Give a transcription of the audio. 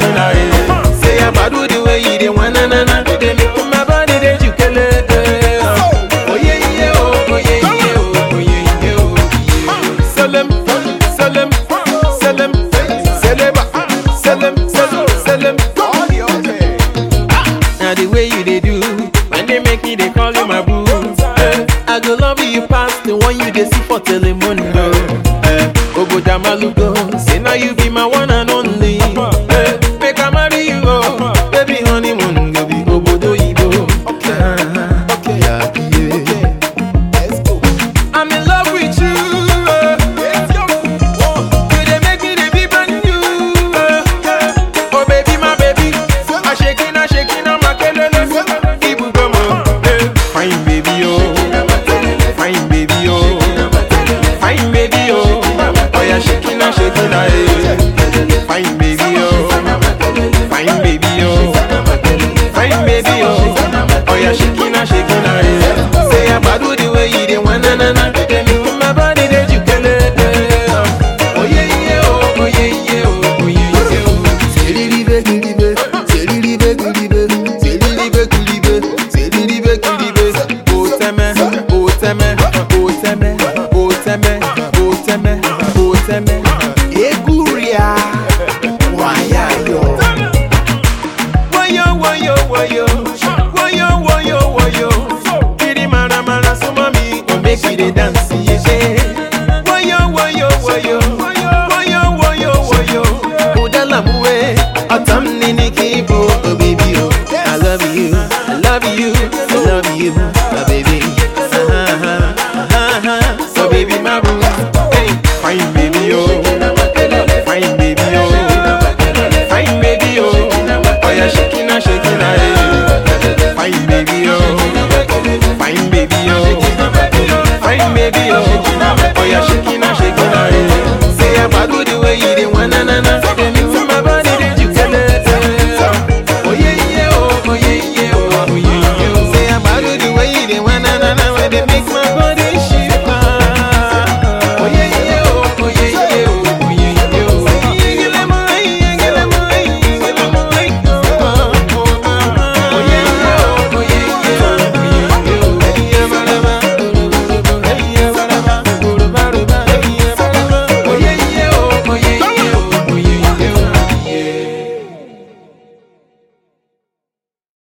Say I bad with the way you did one na na na. They make my body that you can let. Oh yeah yeah oh oh yeah yeah oh oh yeah yeah oh yeah. Salam salam salam salaba salam salam salam. Now the way you they do, when they make me they call you my boo. Eh, I go love you past the one you they see for Telemundo. Uh, eh, Oboda Malugo, say now you be my one and only.